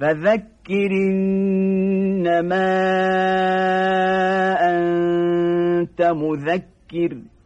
فذكر إنما أنت مذكر.